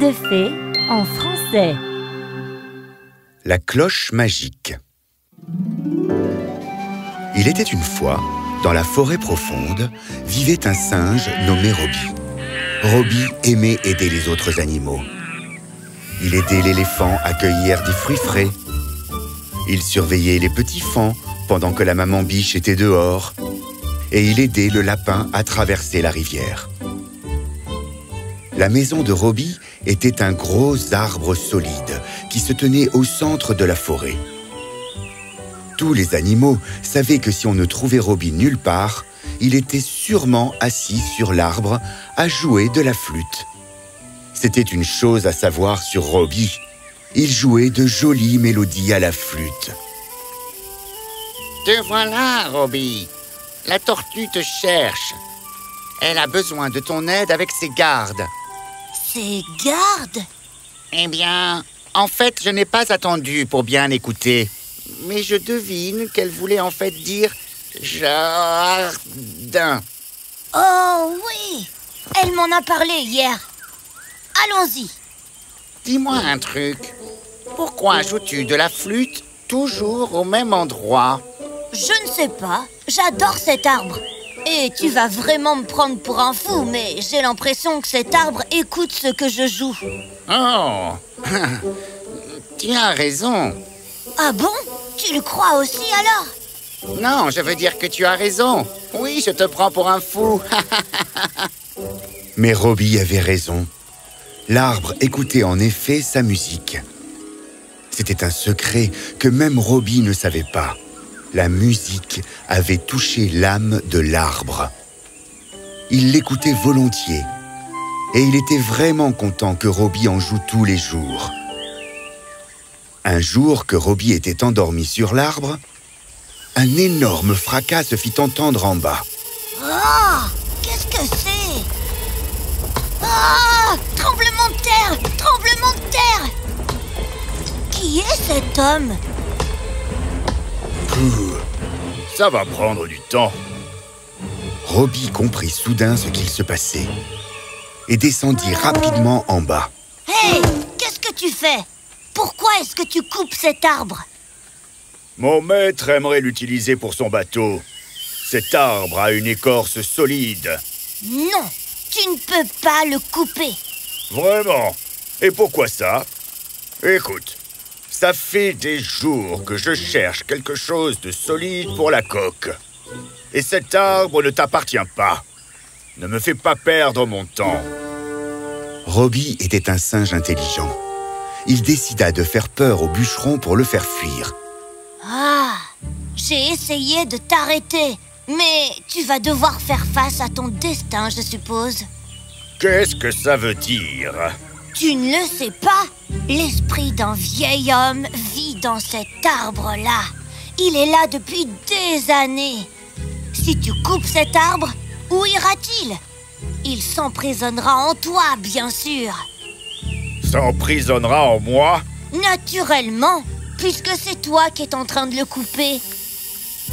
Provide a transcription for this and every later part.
de fées en français. La cloche magique. Il était une fois, dans la forêt profonde, vivait un singe nommé Roby. Roby aimait aider les autres animaux. Il aidait l'éléphant à cueillir des fruits frais. Il surveillait les petits fans pendant que la maman biche était dehors. Et il aidait le lapin à traverser la rivière. La maison de Roby était un gros arbre solide qui se tenait au centre de la forêt. Tous les animaux savaient que si on ne trouvait Roby nulle part, il était sûrement assis sur l'arbre à jouer de la flûte. C'était une chose à savoir sur Roby. Il jouait de jolies mélodies à la flûte. Te voilà, Roby. La tortue te cherche. Elle a besoin de ton aide avec ses gardes. Ses gardes Eh bien, en fait, je n'ai pas attendu pour bien écouter. Mais je devine qu'elle voulait en fait dire jardin. Oh oui Elle m'en a parlé hier. Allons-y. Dis-moi un truc. Pourquoi joues-tu de la flûte toujours au même endroit? Je ne sais pas. J'adore cet arbre. Et tu vas vraiment me prendre pour un fou, mais j'ai l'impression que cet arbre écoute ce que je joue. Oh Tu as raison. Ah bon? Tu le crois aussi alors? Non, je veux dire que tu as raison. Oui, je te prends pour un fou. Mais Roby avait raison. L'arbre écoutait en effet sa musique. C'était un secret que même Roby ne savait pas. La musique avait touché l'âme de l'arbre. Il l'écoutait volontiers. Et il était vraiment content que Roby en joue tous les jours. Un jour que Roby était endormi sur l'arbre, un énorme fracas se fit entendre en bas. Oh Qu'est-ce que c'est? Oh Tremblement de terre Tremblement de terre Qui est cet homme? Ça va prendre du temps. Roby comprit soudain ce qu'il se passait et descendit rapidement en bas. Hé Qu'est-ce que tu fais? Pourquoi est-ce que tu coupes cet arbre? Mon maître aimerait l'utiliser pour son bateau. Cet arbre a une écorce solide. Non Tu ne peux pas le couper Vraiment? Et pourquoi ça? Écoute, ça fait des jours que je cherche quelque chose de solide pour la coque. Et cet arbre ne t'appartient pas. Ne me fais pas perdre mon temps. Roby était un singe intelligent. Il décida de faire peur au bûcheron pour le faire fuir. Ah J'ai essayé de t'arrêter, mais tu vas devoir faire face à ton destin, je suppose. Qu'est-ce que ça veut dire? Tu ne le sais pas L'esprit d'un vieil homme vit dans cet arbre-là. Il est là depuis des années. Si tu coupes cet arbre, où ira-t-il? Il s'emprisonnera en toi, bien sûr. S'emprisonnera en moi? Naturellement, puisque c'est toi qui es en train de le couper.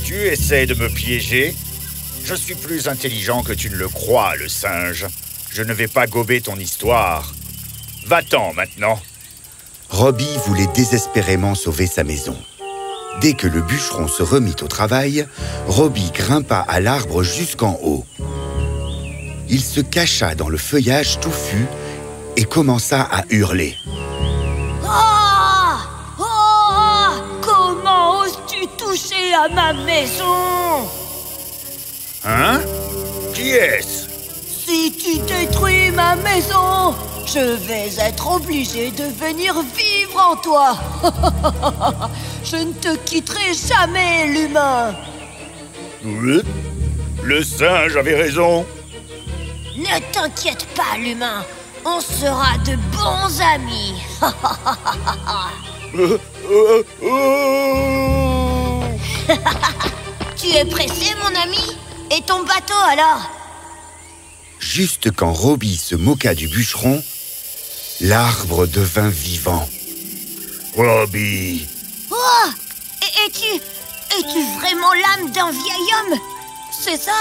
Tu essaies de me piéger? Je suis plus intelligent que tu ne le crois, le singe. Je ne vais pas gober ton histoire. Va-t'en maintenant. Roby voulait désespérément sauver sa maison. Dès que le bûcheron se remit au travail, Roby grimpa à l'arbre jusqu'en haut. Il se cacha dans le feuillage touffu et commença à hurler. Oh Oh Comment oses-tu toucher à ma maison? Hein? Qui est-ce? Si tu détruis ma maison, je vais être obligé de venir vivre en toi. je ne te quitterai jamais, l'humain. Le singe avait raison. Ne t'inquiète pas, l'humain. On sera de bons amis. Euh, euh, euh. tu es pressé, mon ami? Et ton bateau alors? Juste quand Roby se moqua du bûcheron, l'arbre devint vivant. Roby Oh Et Es-tu... Es-tu vraiment l'âme d'un vieil homme? C'est ça?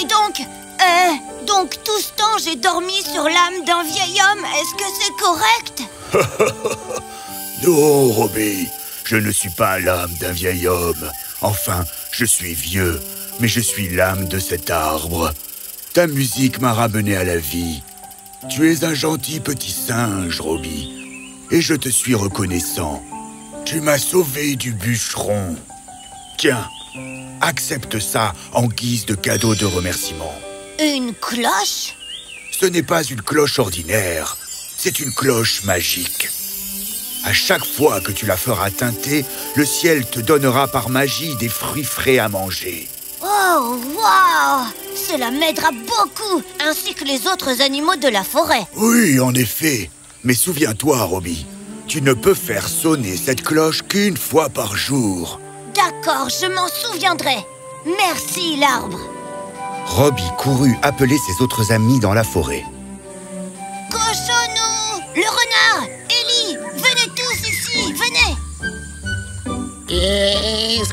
Et donc, Eh, donc tout ce temps j'ai dormi sur l'âme d'un vieil homme, est-ce que c'est correct? Non, Robbie, je ne suis pas l'âme d'un vieil homme. Enfin, je suis vieux, mais je suis l'âme de cet arbre. Ta musique m'a ramené à la vie. Tu es un gentil petit singe, Robbie, et je te suis reconnaissant. Tu m'as sauvé du bûcheron. Tiens, accepte ça en guise de cadeau de remerciement. Une cloche? Ce n'est pas une cloche ordinaire, c'est une cloche magique. À chaque fois que tu la feras teinter, le ciel te donnera par magie des fruits frais à manger. Oh, waouh Cela m'aidera beaucoup, ainsi que les autres animaux de la forêt. Oui, en effet. Mais souviens-toi, Robbie, tu ne peux faire sonner cette cloche qu'une fois par jour. D'accord, je m'en souviendrai. Merci, l'arbre. Robbie courut appeler ses autres amis dans la forêt. Cochonou Le renard Ellie Venez tous ici, venez Qu'est-ce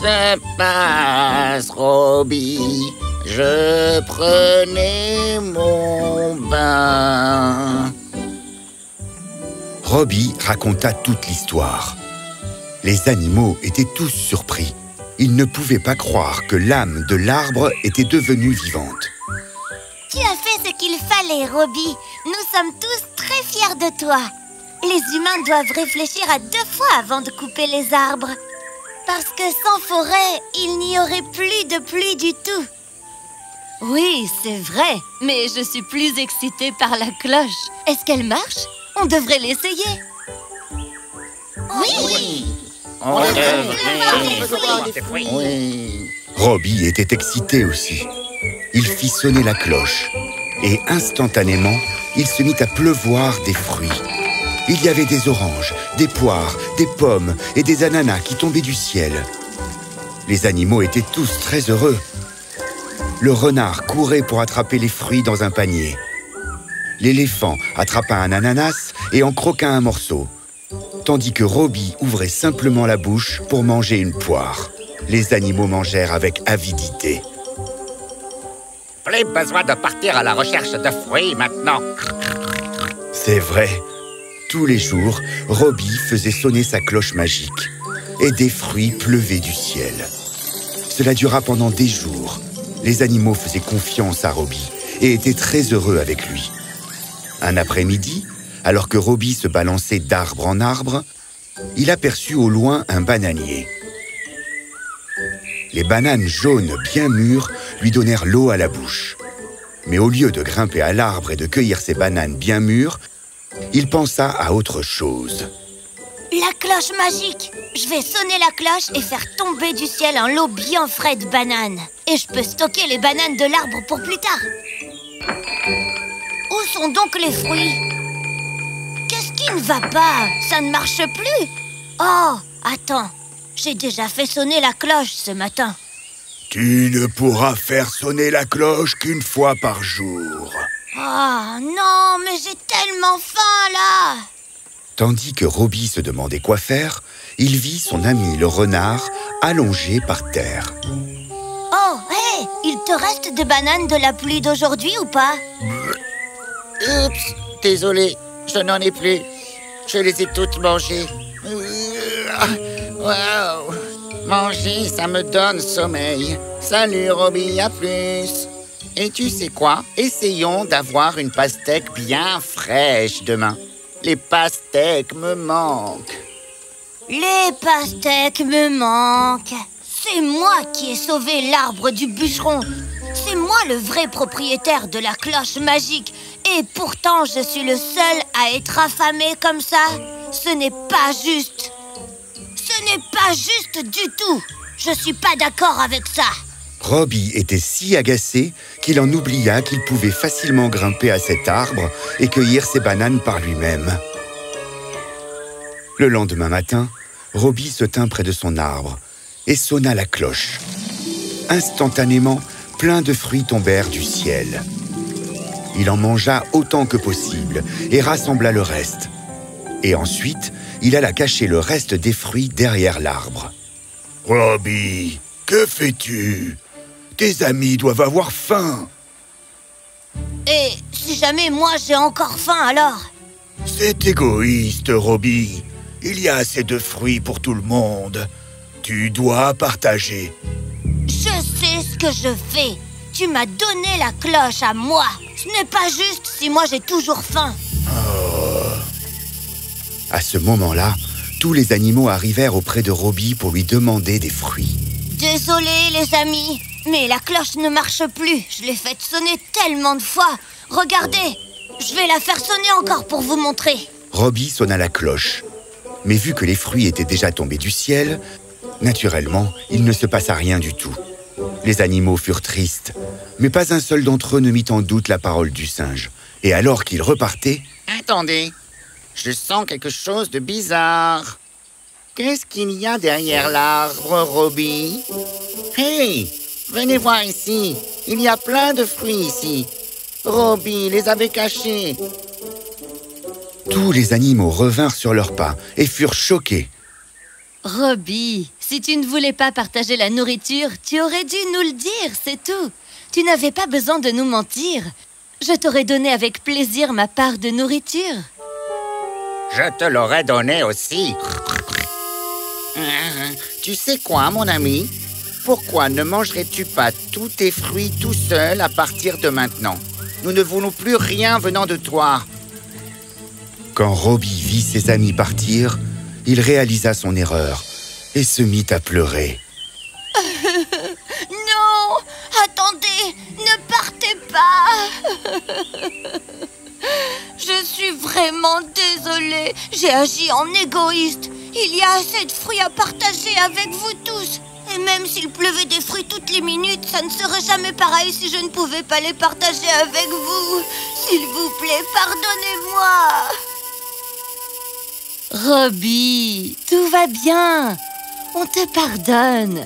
se passe, Robbie Je prenais mon bain. Robbie raconta toute l'histoire. Les animaux étaient tous surpris. Ils ne pouvaient pas croire que l'âme de l'arbre était devenue vivante. Tu as fait ce qu'il fallait, Robbie. Nous sommes tous très fiers de toi. Les humains doivent réfléchir à deux fois avant de couper les arbres. Parce que sans forêt, il n'y aurait plus de pluie du tout. Oui, c'est vrai, mais je suis plus excitée par la cloche. Est-ce qu'elle marche? On devrait l'essayer. Oui, On devrait des fruits. Oui. Robbie était excité aussi. Il fit sonner la cloche et instantanément, il se mit à pleuvoir des fruits. Il y avait des oranges, des poires, des pommes et des ananas qui tombaient du ciel. Les animaux étaient tous très heureux. Le renard courait pour attraper les fruits dans un panier. L'éléphant attrapa un ananas et en croqua un morceau, tandis que Robbie ouvrait simplement la bouche pour manger une poire. Les animaux mangèrent avec avidité. Plus besoin de partir à la recherche de fruits maintenant. C'est vrai. Tous les jours, Robbie faisait sonner sa cloche magique et des fruits pleuvaient du ciel. Cela dura pendant des jours. Les animaux faisaient confiance à Robbie et étaient très heureux avec lui. Un après-midi, alors que Robbie se balançait d'arbre en arbre, il aperçut au loin un bananier. Les bananes jaunes bien mûres lui donnèrent l'eau à la bouche. Mais au lieu de grimper à l'arbre et de cueillir ces bananes bien mûres, il pensa à autre chose. La cloche magique Je vais sonner la cloche et faire tomber du ciel un lot bien frais de bananes. Et je peux stocker les bananes de l'arbre pour plus tard. Où sont donc les fruits? Qu'est-ce qui ne va pas? Ça ne marche plus Oh, attends. J'ai déjà fait sonner la cloche ce matin. Tu ne pourras faire sonner la cloche qu'une fois par jour. Oh non, mais j'ai tellement faim là Tandis que Robbie se demandait quoi faire, il vit son ami le renard allongé par terre. Oh, hé Il te reste des bananes de la pluie d'aujourd'hui ou pas? Oups, désolé, je n'en ai plus. Je les ai toutes mangées. Waouh Manger, ça me donne sommeil. Salut Robbie, à plus. Et tu sais quoi? Essayons d'avoir une pastèque bien fraîche demain. Les pastèques me manquent. Les pastèques me manquent. C'est moi qui ai sauvé l'arbre du bûcheron. C'est moi le vrai propriétaire de la cloche magique. Et pourtant, je suis le seul à être affamé comme ça. Ce n'est pas juste. Ce n'est pas juste du tout. Je suis pas d'accord avec ça. Robbie était si agacé qu'il en oublia qu'il pouvait facilement grimper à cet arbre et cueillir ses bananes par lui-même. Le lendemain matin, Robbie se tint près de son arbre et sonna la cloche. Instantanément, plein de fruits tombèrent du ciel. Il en mangea autant que possible et rassembla le reste. Et ensuite, il alla cacher le reste des fruits derrière l'arbre. Robbie, que fais-tu? Tes amis doivent avoir faim. Et si jamais moi j'ai encore faim alors? C'est égoïste, Robbie. Il y a assez de fruits pour tout le monde. Tu dois partager. Je sais ce que je fais. Tu m'as donné la cloche à moi. Ce n'est pas juste si moi j'ai toujours faim. À ce moment-là, tous les animaux arrivèrent auprès de Robbie pour lui demander des fruits. Désolé les amis, mais la cloche ne marche plus. Je l'ai faite sonner tellement de fois. Regardez, je vais la faire sonner encore pour vous montrer. Robbie sonna la cloche. Mais vu que les fruits étaient déjà tombés du ciel, naturellement, il ne se passa rien du tout. Les animaux furent tristes, mais pas un seul d'entre eux ne mit en doute la parole du singe. Et alors qu'ils repartaient, Attendez, je sens quelque chose de bizarre. Qu'est-ce qu'il y a derrière l'arbre, Robbie Hey, venez voir ici. Il y a plein de fruits ici. Robbie les avait cachés. tous les animaux revinrent sur leurs pas et furent choqués. Robbie, si tu ne voulais pas partager la nourriture, tu aurais dû nous le dire, c'est tout. Tu n'avais pas besoin de nous mentir. Je t'aurais donné avec plaisir ma part de nourriture. Je te l'aurais donné aussi. Hein, Tu sais quoi, mon ami? Pourquoi ne mangerais-tu pas tous tes fruits tout seul à partir de maintenant Nous ne voulons plus rien venant de toi. Quand Robbie vit ses amis partir, il réalisa son erreur et se mit à pleurer. Non Attendez Ne partez pas Je suis vraiment désolée. J'ai agi en égoïste. Il y a assez de fruits à partager avec vous tous. Et même s'il pleuvait des fruits toutes les minutes, ça ne serait jamais pareil si je ne pouvais pas les partager avec vous. S'il vous plaît, pardonnez-moi. Robbie, tout va bien. On te pardonne.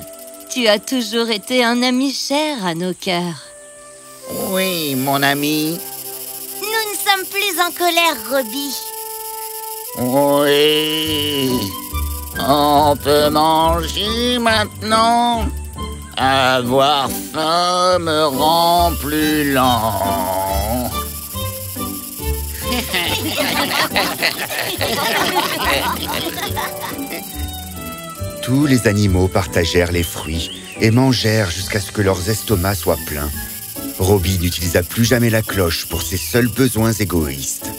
Tu as toujours été un ami cher à nos cœurs. Oui, mon ami. Nous ne sommes plus en colère, Robbie. Oui. On peut manger maintenant. Avoir faim me rend plus lent. Tous les animaux partagèrent les fruits et mangèrent jusqu'à ce que leurs estomacs soient pleins. Robbie n'utilisa plus jamais la cloche pour ses seuls besoins égoïstes.